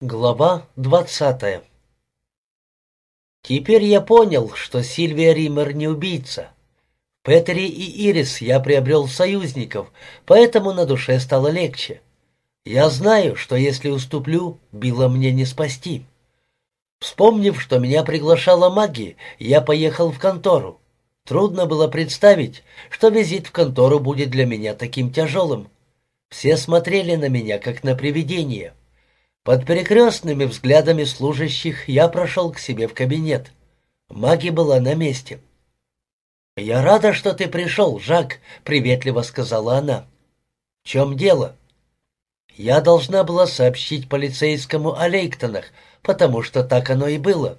Глава двадцатая Теперь я понял, что Сильвия Риммер не убийца. В и Ирис я приобрел союзников, поэтому на душе стало легче. Я знаю, что если уступлю, Билла мне не спасти. Вспомнив, что меня приглашала маги, я поехал в контору. Трудно было представить, что визит в контору будет для меня таким тяжелым. Все смотрели на меня, как на привидение. Под перекрестными взглядами служащих я прошел к себе в кабинет. Маги была на месте. «Я рада, что ты пришел, Жак», — приветливо сказала она. «В чем дело?» «Я должна была сообщить полицейскому о Лейктонах, потому что так оно и было».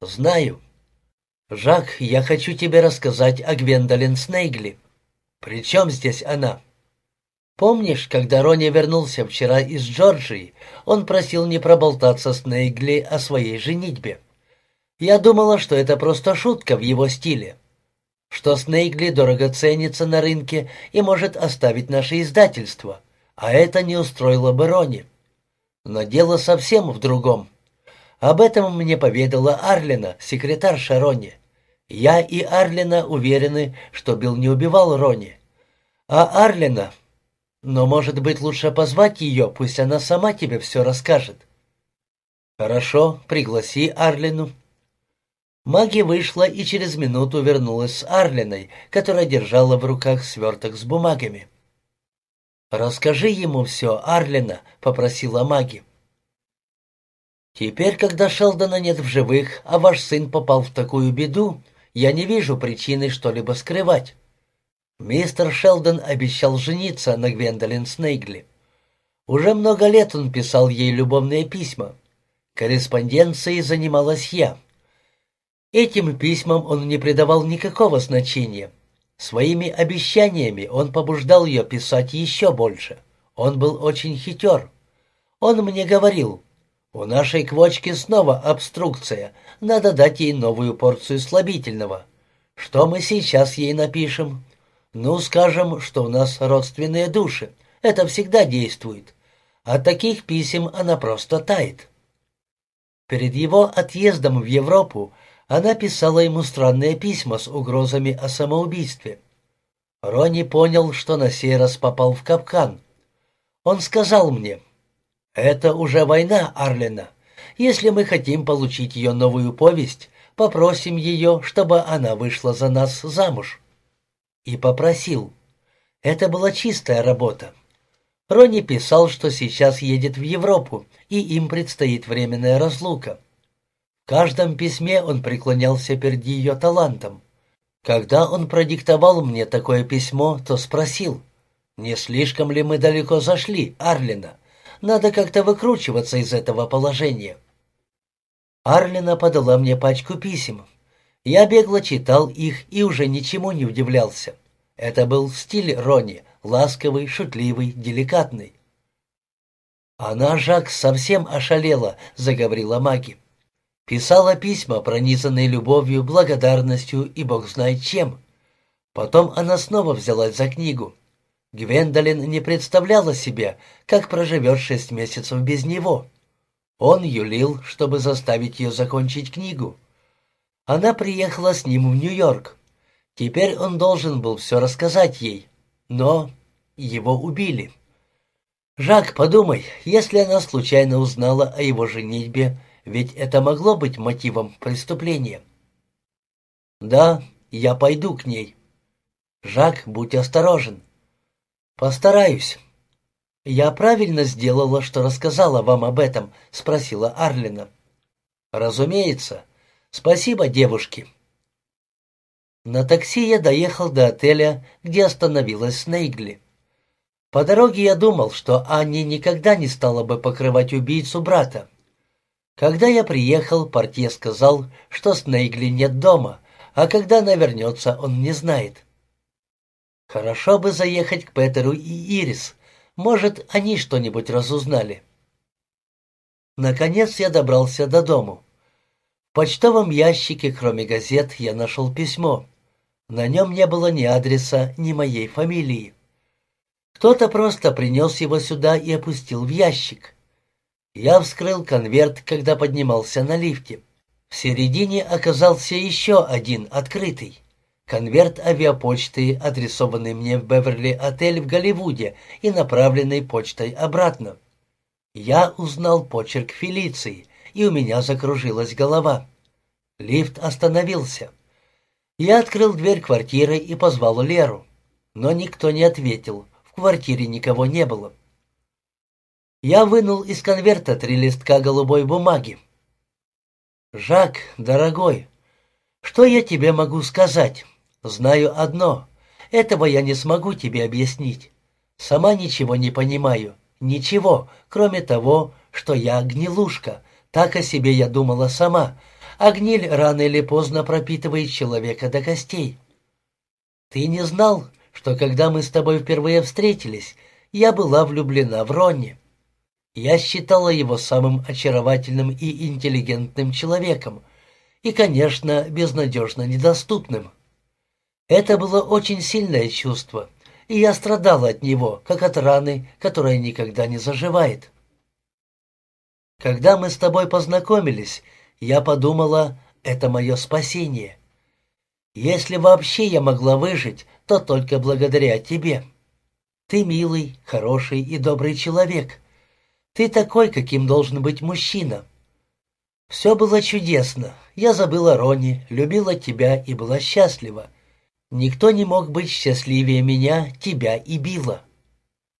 «Знаю». «Жак, я хочу тебе рассказать о Гвендолин Снейгли». «При чем здесь она?» Помнишь, когда Ронни вернулся вчера из Джорджии, он просил не проболтаться с Нейгли о своей женитьбе? Я думала, что это просто шутка в его стиле. Что Снейгли дорого ценится на рынке и может оставить наше издательство, а это не устроило бы Ронни. Но дело совсем в другом. Об этом мне поведала Арлина, секретарша Ронни. Я и Арлина уверены, что Билл не убивал Ронни. А Арлина но, может быть, лучше позвать ее, пусть она сама тебе все расскажет. Хорошо, пригласи Арлину. Маги вышла и через минуту вернулась с Арлиной, которая держала в руках сверток с бумагами. «Расскажи ему все, Арлина», — попросила Маги. «Теперь, когда Шелдона нет в живых, а ваш сын попал в такую беду, я не вижу причины что-либо скрывать. Мистер Шелдон обещал жениться на Гвендолин Снейгли. Уже много лет он писал ей любовные письма. Корреспонденцией занималась я. Этим письмам он не придавал никакого значения. Своими обещаниями он побуждал ее писать еще больше. Он был очень хитер. Он мне говорил, «У нашей квочки снова обструкция, надо дать ей новую порцию слабительного. Что мы сейчас ей напишем?» Ну, скажем, что у нас родственные души. Это всегда действует. От таких писем она просто тает. Перед его отъездом в Европу она писала ему странные письма с угрозами о самоубийстве. Ронни понял, что на сей раз попал в капкан. Он сказал мне, «Это уже война, Арлина. Если мы хотим получить ее новую повесть, попросим ее, чтобы она вышла за нас замуж» и попросил. Это была чистая работа. Ронни писал, что сейчас едет в Европу, и им предстоит временная разлука. В каждом письме он преклонялся перед ее талантом. Когда он продиктовал мне такое письмо, то спросил, «Не слишком ли мы далеко зашли, Арлина? Надо как-то выкручиваться из этого положения». Арлина подала мне пачку писем. Я бегло читал их и уже ничему не удивлялся. Это был стиль Рони, ласковый, шутливый, деликатный. «Она, Жак, совсем ошалела», — заговорила Маги. Писала письма, пронизанные любовью, благодарностью и бог знает чем. Потом она снова взялась за книгу. Гвендолин не представляла себе, как проживет шесть месяцев без него. Он юлил, чтобы заставить ее закончить книгу. Она приехала с ним в Нью-Йорк. Теперь он должен был все рассказать ей, но его убили. «Жак, подумай, если она случайно узнала о его женитьбе, ведь это могло быть мотивом преступления». «Да, я пойду к ней». «Жак, будь осторожен». «Постараюсь». «Я правильно сделала, что рассказала вам об этом?» — спросила Арлина. «Разумеется. Спасибо, девушки». На такси я доехал до отеля, где остановилась Снейгли. По дороге я думал, что Анни никогда не стала бы покрывать убийцу брата. Когда я приехал, портье сказал, что Снейгли нет дома, а когда она вернется, он не знает. Хорошо бы заехать к Петеру и Ирис. Может, они что-нибудь разузнали. Наконец я добрался до дому. В почтовом ящике, кроме газет, я нашел письмо. На нем не было ни адреса, ни моей фамилии. Кто-то просто принес его сюда и опустил в ящик. Я вскрыл конверт, когда поднимался на лифте. В середине оказался еще один открытый. Конверт авиапочты, адресованный мне в Беверли-отель в Голливуде и направленный почтой обратно. Я узнал почерк Фелиции, и у меня закружилась голова. Лифт остановился. Я открыл дверь квартиры и позвал Леру. Но никто не ответил, в квартире никого не было. Я вынул из конверта три листка голубой бумаги. «Жак, дорогой, что я тебе могу сказать? Знаю одно. Этого я не смогу тебе объяснить. Сама ничего не понимаю. Ничего, кроме того, что я гнилушка. Так о себе я думала сама. А гниль рано или поздно пропитывает человека до костей. Ты не знал, что когда мы с тобой впервые встретились, я была влюблена в Ронни. Я считала его самым очаровательным и интеллигентным человеком, и, конечно, безнадежно недоступным. Это было очень сильное чувство, и я страдала от него, как от раны, которая никогда не заживает. Когда мы с тобой познакомились, я подумала, это мое спасение. Если вообще я могла выжить, то только благодаря тебе. Ты милый, хороший и добрый человек. Ты такой, каким должен быть мужчина. Все было чудесно. Я забыла Рони, любила тебя и была счастлива. Никто не мог быть счастливее меня, тебя и Билла.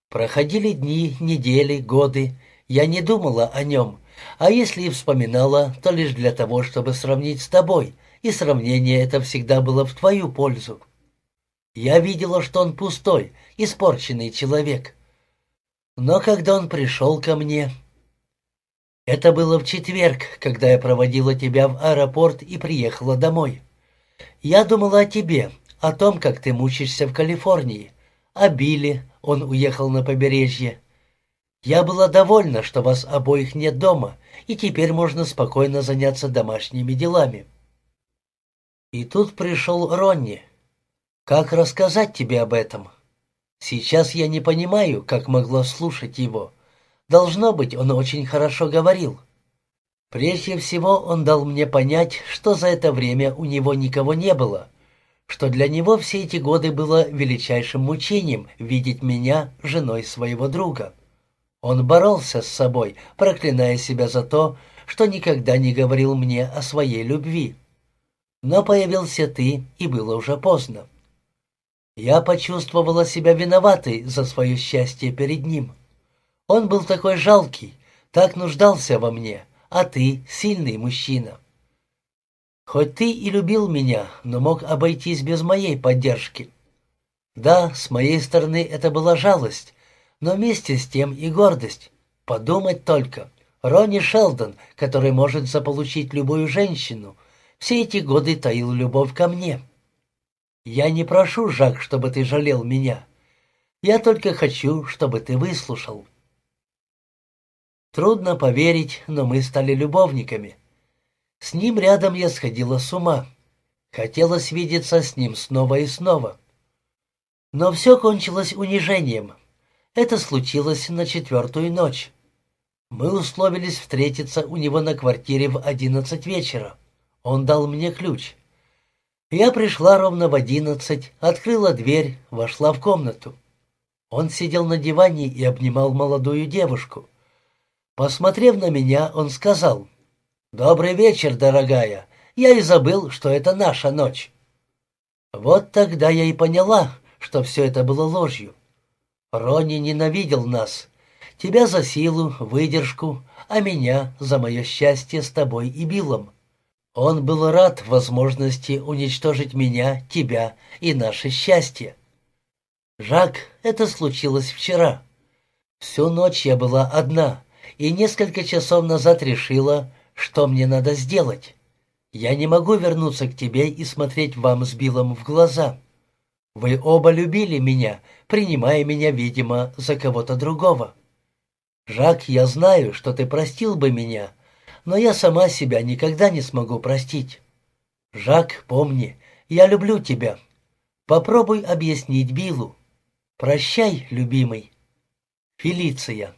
Проходили дни, недели, годы. Я не думала о нем, а если и вспоминала, то лишь для того, чтобы сравнить с тобой, и сравнение это всегда было в твою пользу. Я видела, что он пустой, испорченный человек. Но когда он пришел ко мне... Это было в четверг, когда я проводила тебя в аэропорт и приехала домой. Я думала о тебе, о том, как ты мучишься в Калифорнии, о Билли, он уехал на побережье. Я была довольна, что вас обоих нет дома, и теперь можно спокойно заняться домашними делами. И тут пришел Ронни. Как рассказать тебе об этом?» Сейчас я не понимаю, как могла слушать его. Должно быть, он очень хорошо говорил. Прежде всего, он дал мне понять, что за это время у него никого не было, что для него все эти годы было величайшим мучением видеть меня женой своего друга. Он боролся с собой, проклиная себя за то, что никогда не говорил мне о своей любви. Но появился ты, и было уже поздно. Я почувствовала себя виноватой за свое счастье перед ним. Он был такой жалкий, так нуждался во мне, а ты — сильный мужчина. Хоть ты и любил меня, но мог обойтись без моей поддержки. Да, с моей стороны это была жалость, но вместе с тем и гордость. Подумать только, Ронни Шелдон, который может заполучить любую женщину, все эти годы таил любовь ко мне. Я не прошу, Жак, чтобы ты жалел меня. Я только хочу, чтобы ты выслушал. Трудно поверить, но мы стали любовниками. С ним рядом я сходила с ума. Хотелось видеться с ним снова и снова. Но все кончилось унижением. Это случилось на четвертую ночь. Мы условились встретиться у него на квартире в одиннадцать вечера. Он дал мне ключ. Я пришла ровно в одиннадцать, открыла дверь, вошла в комнату. Он сидел на диване и обнимал молодую девушку. Посмотрев на меня, он сказал, «Добрый вечер, дорогая. Я и забыл, что это наша ночь». Вот тогда я и поняла, что все это было ложью. Ронни ненавидел нас. Тебя за силу, выдержку, а меня за мое счастье с тобой и Биллом. Он был рад возможности уничтожить меня, тебя и наше счастье. Жак, это случилось вчера. Всю ночь я была одна, и несколько часов назад решила, что мне надо сделать. Я не могу вернуться к тебе и смотреть вам с Биллом в глаза. Вы оба любили меня, принимая меня, видимо, за кого-то другого. Жак, я знаю, что ты простил бы меня, — но я сама себя никогда не смогу простить. Жак, помни, я люблю тебя. Попробуй объяснить Биллу. Прощай, любимый. Фелиция.